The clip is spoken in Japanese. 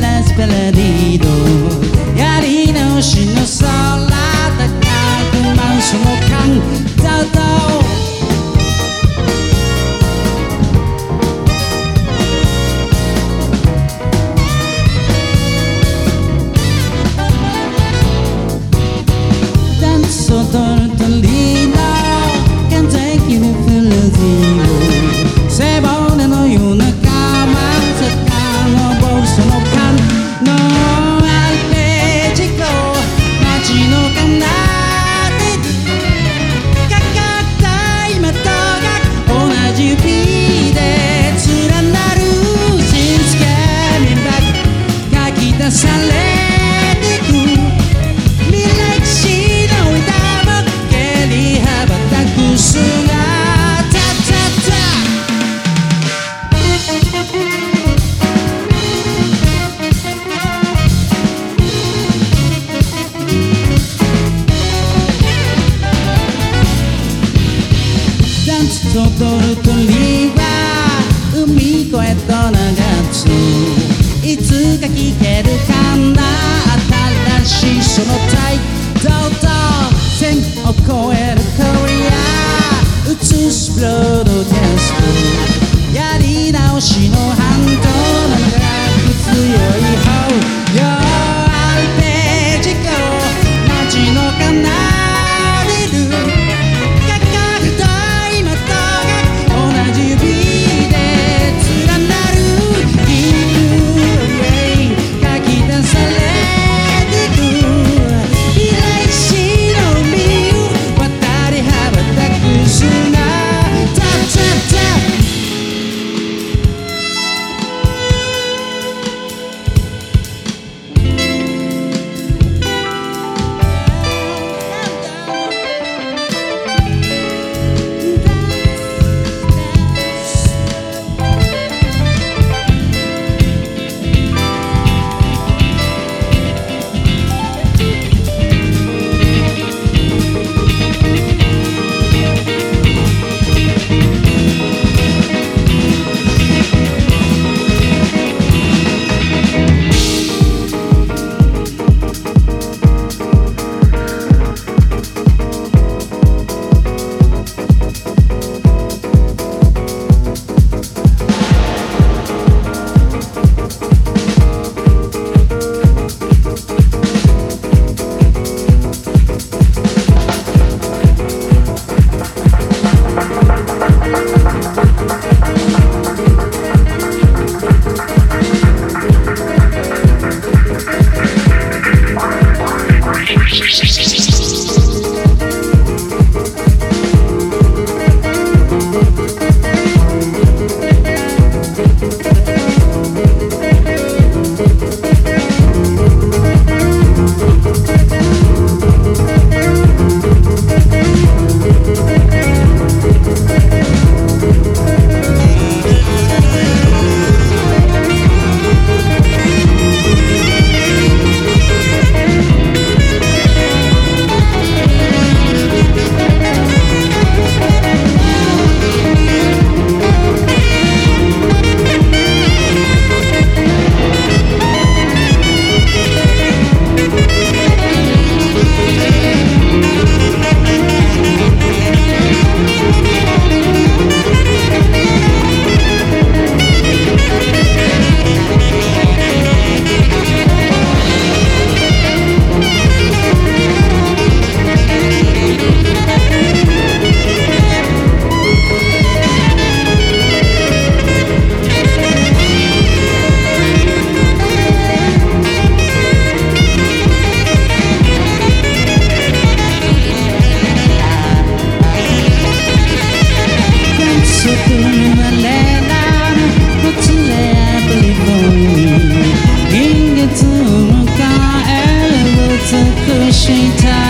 las perdido やり直しの空高く舞うその間。だと踊る鳥は海越えと長ついつか聞けるかな新しいその態度と線を越えるコリア映すブロー美し